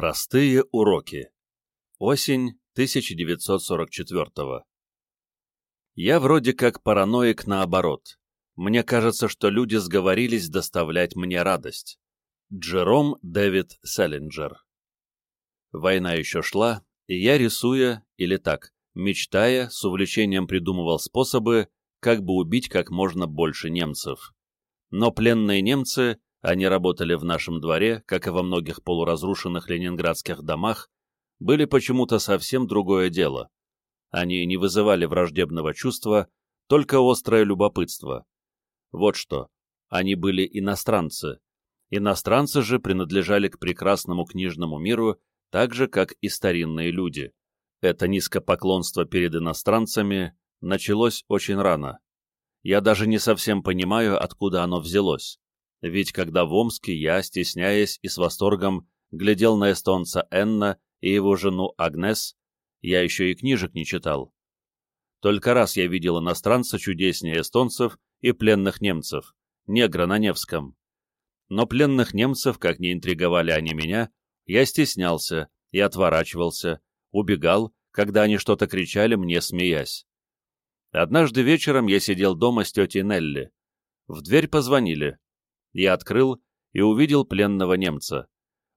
Простые уроки. Осень 1944 Я вроде как параноик наоборот. Мне кажется, что люди сговорились доставлять мне радость. Джером Дэвид Селлинджер Война еще шла, и я, рисуя, или так, мечтая, с увлечением придумывал способы, как бы убить как можно больше немцев. Но пленные немцы они работали в нашем дворе, как и во многих полуразрушенных ленинградских домах, были почему-то совсем другое дело. Они не вызывали враждебного чувства, только острое любопытство. Вот что, они были иностранцы. Иностранцы же принадлежали к прекрасному книжному миру, так же, как и старинные люди. Это низкопоклонство перед иностранцами началось очень рано. Я даже не совсем понимаю, откуда оно взялось. Ведь когда в Омске я, стесняясь и с восторгом, глядел на эстонца Энна и его жену Агнес, я еще и книжек не читал. Только раз я видел иностранца чудеснее эстонцев и пленных немцев, негра на Невском. Но пленных немцев, как ни интриговали они меня, я стеснялся и отворачивался, убегал, когда они что-то кричали мне, смеясь. Однажды вечером я сидел дома с тетей Нелли. В дверь позвонили. Я открыл и увидел пленного немца.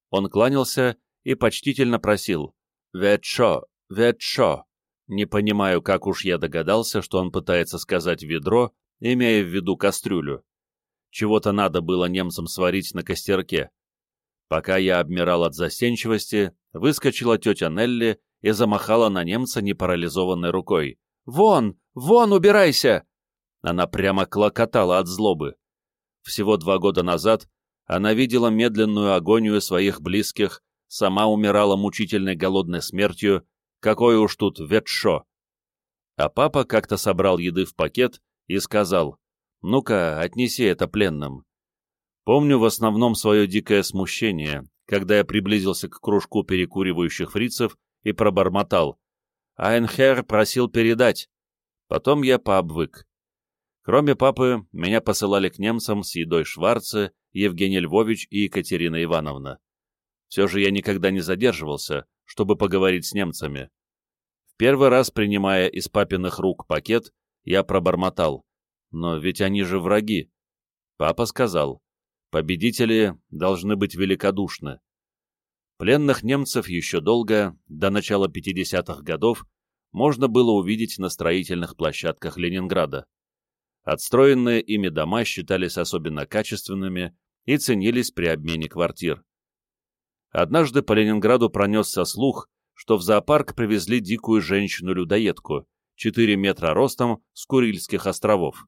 Он кланялся и почтительно просил «Ветшо, ветшо». Не понимаю, как уж я догадался, что он пытается сказать «ведро», имея в виду кастрюлю. Чего-то надо было немцам сварить на костерке. Пока я обмирал от застенчивости, выскочила тетя Нелли и замахала на немца непарализованной рукой. «Вон! Вон, убирайся!» Она прямо клокотала от злобы. Всего два года назад она видела медленную агонию своих близких, сама умирала мучительной голодной смертью, какой уж тут ветшо. А папа как-то собрал еды в пакет и сказал, «Ну-ка, отнеси это пленным». Помню в основном свое дикое смущение, когда я приблизился к кружку перекуривающих фрицев и пробормотал. Айнхер просил передать. Потом я пообвык. Кроме папы, меня посылали к немцам с едой Шварце, Евгений Львович и Екатерина Ивановна. Все же я никогда не задерживался, чтобы поговорить с немцами. В первый раз, принимая из папиных рук пакет, я пробормотал. Но ведь они же враги. Папа сказал, победители должны быть великодушны. Пленных немцев еще долго, до начала 50-х годов, можно было увидеть на строительных площадках Ленинграда. Отстроенные ими дома считались особенно качественными и ценились при обмене квартир. Однажды по Ленинграду пронесся слух, что в зоопарк привезли дикую женщину-людоедку, 4 метра ростом, с Курильских островов.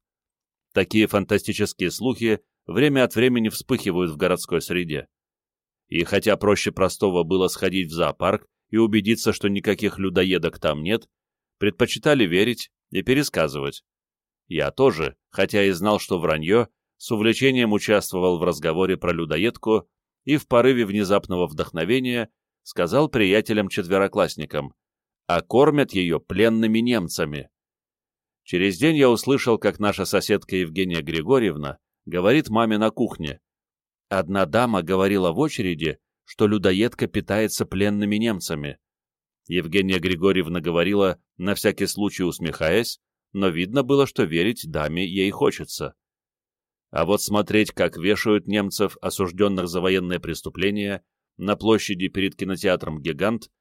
Такие фантастические слухи время от времени вспыхивают в городской среде. И хотя проще простого было сходить в зоопарк и убедиться, что никаких людоедок там нет, предпочитали верить и пересказывать. Я тоже, хотя и знал, что вранье, с увлечением участвовал в разговоре про людоедку и в порыве внезапного вдохновения сказал приятелям-четвероклассникам, а кормят ее пленными немцами. Через день я услышал, как наша соседка Евгения Григорьевна говорит маме на кухне. Одна дама говорила в очереди, что людоедка питается пленными немцами. Евгения Григорьевна говорила, на всякий случай усмехаясь, но видно было, что верить даме ей хочется. А вот смотреть, как вешают немцев, осужденных за военные преступления, на площади перед кинотеатром «Гигант»,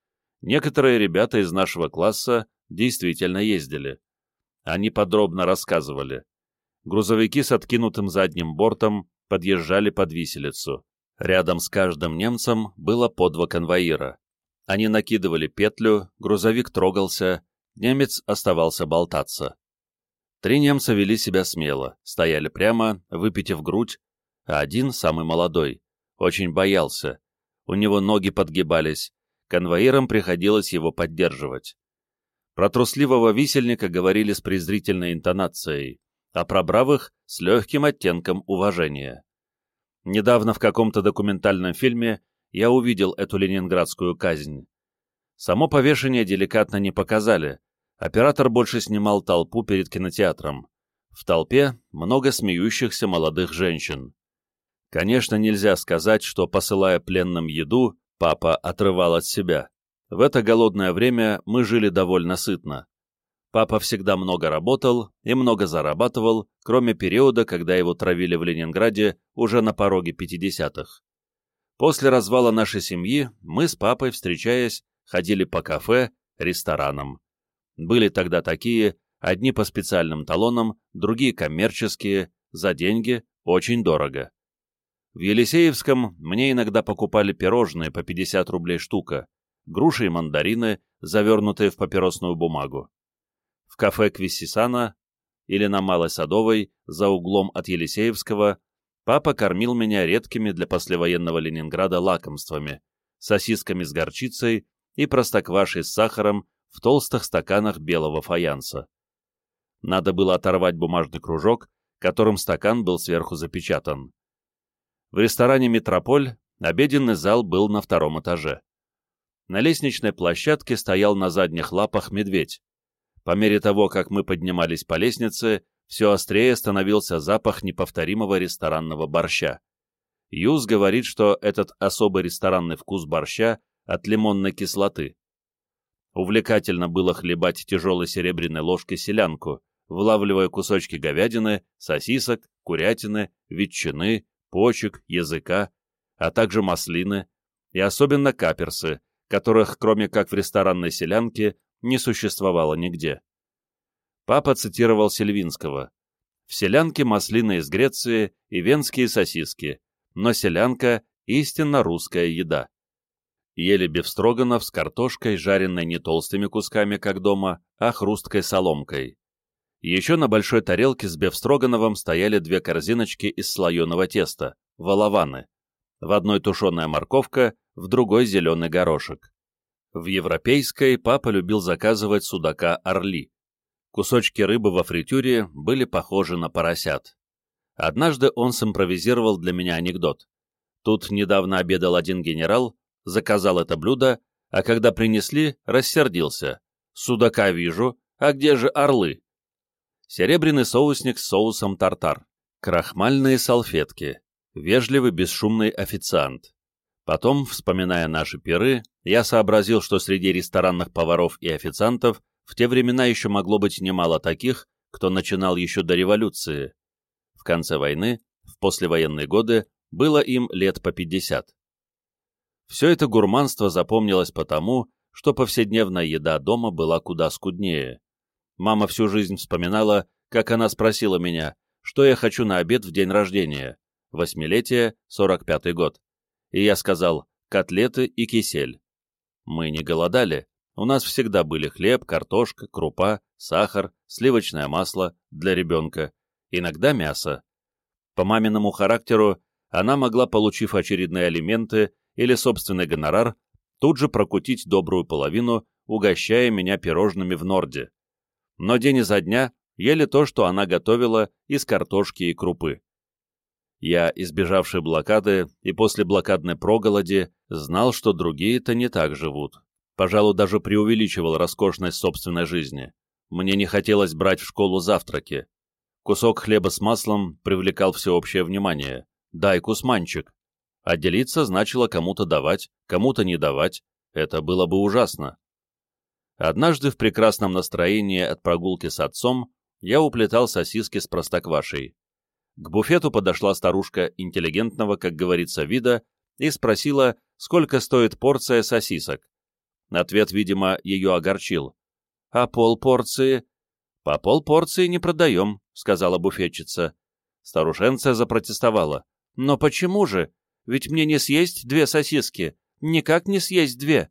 некоторые ребята из нашего класса действительно ездили. Они подробно рассказывали. Грузовики с откинутым задним бортом подъезжали под виселицу. Рядом с каждым немцем было по два конвоира. Они накидывали петлю, грузовик трогался, немец оставался болтаться. Три немца вели себя смело, стояли прямо, выпитив грудь, а один, самый молодой, очень боялся. У него ноги подгибались, конвоирам приходилось его поддерживать. Про трусливого висельника говорили с презрительной интонацией, а про бравых — с легким оттенком уважения. Недавно в каком-то документальном фильме я увидел эту ленинградскую казнь. Само повешение деликатно не показали, Оператор больше снимал толпу перед кинотеатром. В толпе много смеющихся молодых женщин. Конечно, нельзя сказать, что, посылая пленным еду, Папа отрывал от себя. В это голодное время мы жили довольно сытно. Папа всегда много работал и много зарабатывал, кроме периода, когда его травили в Ленинграде уже на пороге 50-х. После развала нашей семьи мы с папой, встречаясь, ходили по кафе, ресторанам. Были тогда такие, одни по специальным талонам, другие коммерческие, за деньги, очень дорого. В Елисеевском мне иногда покупали пирожные по 50 рублей штука, груши и мандарины, завернутые в папиросную бумагу. В кафе Квиссисана или на Малой Садовой, за углом от Елисеевского, папа кормил меня редкими для послевоенного Ленинграда лакомствами, сосисками с горчицей и простоквашей с сахаром в толстых стаканах белого фаянса. Надо было оторвать бумажный кружок, которым стакан был сверху запечатан. В ресторане «Метрополь» обеденный зал был на втором этаже. На лестничной площадке стоял на задних лапах медведь. По мере того, как мы поднимались по лестнице, все острее становился запах неповторимого ресторанного борща. Юз говорит, что этот особый ресторанный вкус борща от лимонной кислоты. Увлекательно было хлебать тяжелой серебряной ложкой селянку, вылавливая кусочки говядины, сосисок, курятины, ветчины, почек, языка, а также маслины, и особенно каперсы, которых, кроме как в ресторанной селянке, не существовало нигде. Папа цитировал Сельвинского. «В селянке маслины из Греции и венские сосиски, но селянка — истинно русская еда». Ели бифстроганов с картошкой, жареной не толстыми кусками, как дома, а хрусткой соломкой. Еще на большой тарелке с бефстрогановым стояли две корзиночки из слоеного теста, волованы. В одной тушеная морковка, в другой зеленый горошек. В европейской папа любил заказывать судака орли. Кусочки рыбы во фритюре были похожи на поросят. Однажды он симпровизировал для меня анекдот. Тут недавно обедал один генерал, заказал это блюдо, а когда принесли, рассердился. «Судака вижу, а где же орлы?» серебряный соусник с соусом тартар, крахмальные салфетки, вежливый бесшумный официант. Потом, вспоминая наши пиры, я сообразил, что среди ресторанных поваров и официантов в те времена еще могло быть немало таких, кто начинал еще до революции. В конце войны, в послевоенные годы, было им лет по 50. Все это гурманство запомнилось потому, что повседневная еда дома была куда скуднее. Мама всю жизнь вспоминала, как она спросила меня, что я хочу на обед в день рождения, восьмилетие, 45-й год. И я сказал, котлеты и кисель. Мы не голодали, у нас всегда были хлеб, картошка, крупа, сахар, сливочное масло для ребенка, иногда мясо. По маминому характеру она могла, получив очередные алименты или собственный гонорар, тут же прокутить добрую половину, угощая меня пирожными в Норде но день изо дня ели то, что она готовила из картошки и крупы. Я, избежавший блокады и после блокадной проголоди, знал, что другие-то не так живут. Пожалуй, даже преувеличивал роскошность собственной жизни. Мне не хотелось брать в школу завтраки. Кусок хлеба с маслом привлекал всеобщее внимание. «Дай кусманчик». А делиться значило кому-то давать, кому-то не давать. Это было бы ужасно. Однажды в прекрасном настроении от прогулки с отцом я уплетал сосиски с простоквашей. К буфету подошла старушка интеллигентного, как говорится, вида и спросила, сколько стоит порция сосисок. Ответ, видимо, ее огорчил. «А полпорции?» «По полпорции не продаем», — сказала буфетчица. Старушенция запротестовала. «Но почему же? Ведь мне не съесть две сосиски. Никак не съесть две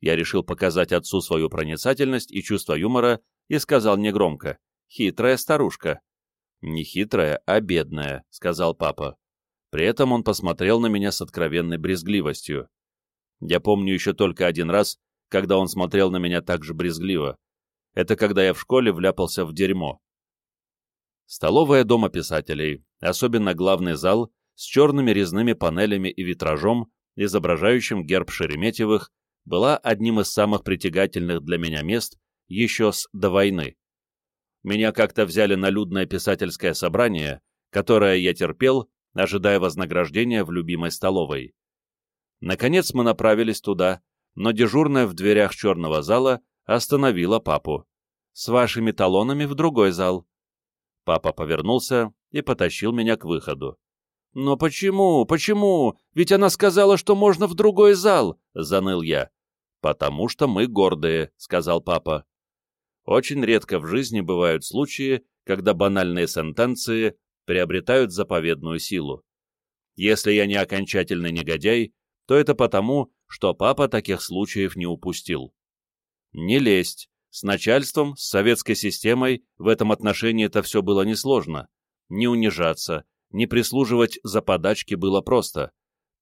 я решил показать отцу свою проницательность и чувство юмора и сказал негромко «Хитрая старушка». «Не хитрая, а бедная», — сказал папа. При этом он посмотрел на меня с откровенной брезгливостью. Я помню еще только один раз, когда он смотрел на меня так же брезгливо. Это когда я в школе вляпался в дерьмо. Столовая дома писателей, особенно главный зал, с черными резными панелями и витражом, изображающим герб Шереметьевых была одним из самых притягательных для меня мест еще с до войны. Меня как-то взяли на людное писательское собрание, которое я терпел, ожидая вознаграждения в любимой столовой. Наконец мы направились туда, но дежурная в дверях черного зала остановила папу. «С вашими талонами в другой зал». Папа повернулся и потащил меня к выходу. «Но почему? Почему? Ведь она сказала, что можно в другой зал!» — заныл я. «Потому что мы гордые», — сказал папа. Очень редко в жизни бывают случаи, когда банальные сентенции приобретают заповедную силу. Если я не окончательный негодяй, то это потому, что папа таких случаев не упустил. Не лезть. С начальством, с советской системой в этом отношении это все было несложно. Не унижаться, не прислуживать за подачки было просто.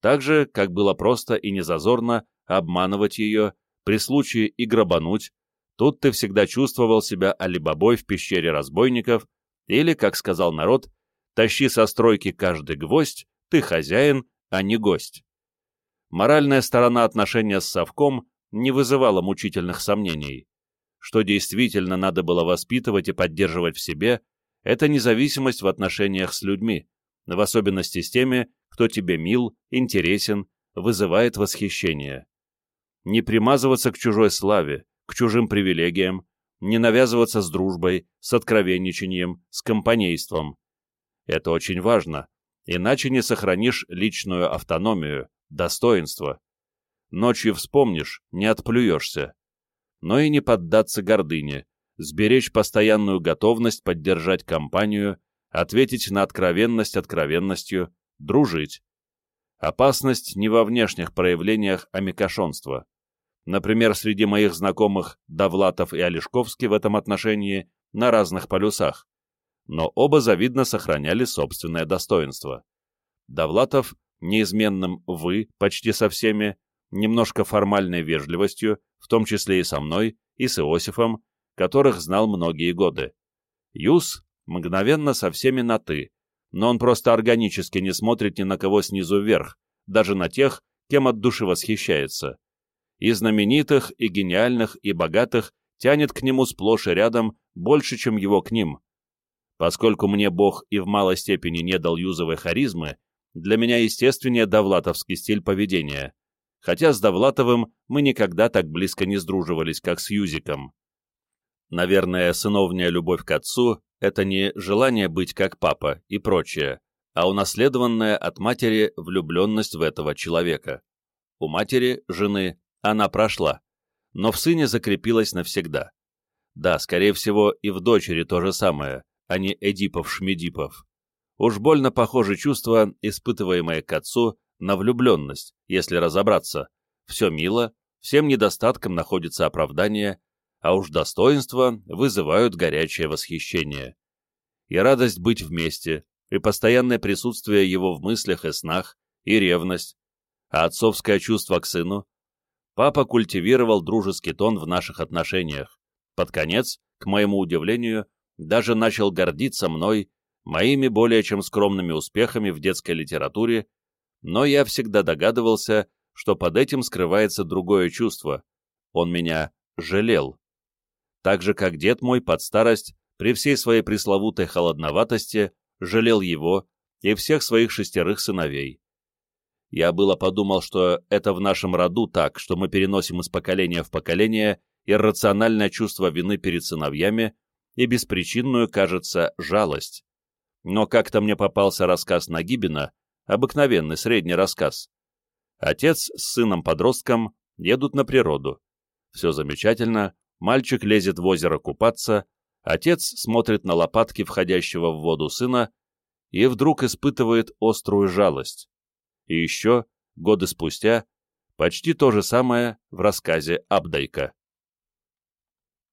Так же, как было просто и незазорно обманывать ее, при случае и грабануть, тут ты всегда чувствовал себя алибабой в пещере разбойников, или, как сказал народ, тащи со стройки каждый гвоздь, ты хозяин, а не гость. Моральная сторона отношения с совком не вызывала мучительных сомнений. Что действительно надо было воспитывать и поддерживать в себе, это независимость в отношениях с людьми, в особенности с теми, кто тебе мил, интересен, вызывает восхищение. Не примазываться к чужой славе, к чужим привилегиям, не навязываться с дружбой, с откровенничанием, с компанейством. Это очень важно, иначе не сохранишь личную автономию, достоинство. Ночью вспомнишь, не отплюешься. Но и не поддаться гордыне, сберечь постоянную готовность поддержать компанию, ответить на откровенность откровенностью, дружить. Опасность не во внешних проявлениях амикошонства. Например, среди моих знакомых Довлатов и Олешковский в этом отношении на разных полюсах, но оба завидно сохраняли собственное достоинство. Довлатов неизменным «вы» почти со всеми, немножко формальной вежливостью, в том числе и со мной, и с Иосифом, которых знал многие годы. Юс мгновенно со всеми на «ты», но он просто органически не смотрит ни на кого снизу вверх, даже на тех, кем от души восхищается. И знаменитых, и гениальных, и богатых тянет к нему сплошь и рядом больше, чем его к ним. Поскольку мне Бог и в малой степени не дал юзовой харизмы, для меня естественнее довлатовский стиль поведения, хотя с Довлатовым мы никогда так близко не сдруживались, как с Юзиком. Наверное, сыновняя любовь к отцу — это не желание быть как папа и прочее, а унаследованная от матери влюбленность в этого человека. У матери, жены, она прошла, но в сыне закрепилась навсегда. Да, скорее всего, и в дочери то же самое, а не Эдипов-Шмедипов. Уж больно похоже чувство, испытываемое к отцу, на влюбленность, если разобраться. Все мило, всем недостаткам находится оправдание, а уж достоинства вызывают горячее восхищение. И радость быть вместе, и постоянное присутствие его в мыслях и снах, и ревность, а отцовское чувство к сыну. Папа культивировал дружеский тон в наших отношениях. Под конец, к моему удивлению, даже начал гордиться мной моими более чем скромными успехами в детской литературе, но я всегда догадывался, что под этим скрывается другое чувство. Он меня жалел. Так же, как дед мой под старость, при всей своей пресловутой холодноватости, жалел его и всех своих шестерых сыновей. Я было подумал, что это в нашем роду так, что мы переносим из поколения в поколение иррациональное чувство вины перед сыновьями и беспричинную, кажется, жалость. Но как-то мне попался рассказ Нагибина, обыкновенный средний рассказ. Отец с сыном-подростком едут на природу. Все замечательно, мальчик лезет в озеро купаться, отец смотрит на лопатки входящего в воду сына и вдруг испытывает острую жалость. И еще, годы спустя, почти то же самое в рассказе Абдайка.